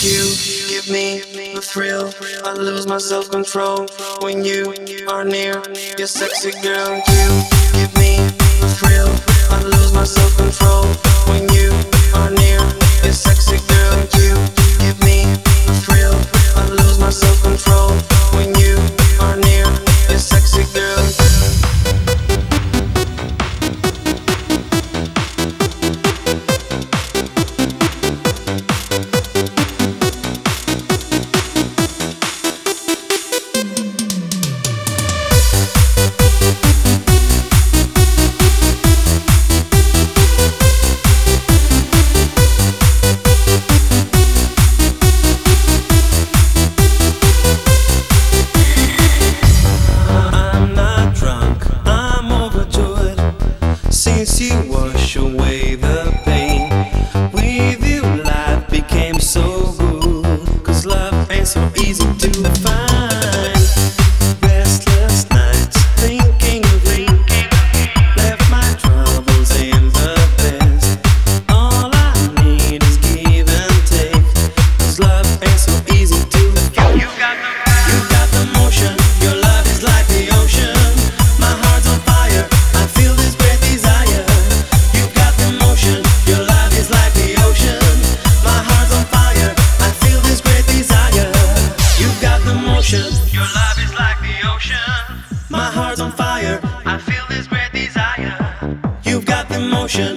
You give me a thrill. I lose my self control when you are near. You're sexy girl. You give me a thrill. I lose my self control. on fire. I feel this great desire. You've got the motion.